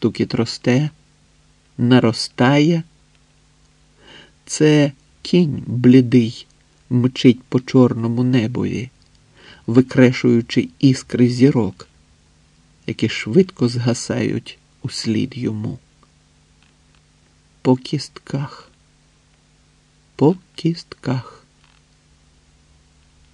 стукіт росте, наростає. Це кінь блідий мчить по чорному небові, викрешуючи іскри зірок, які швидко згасають услід йому. По кістках, по кістках.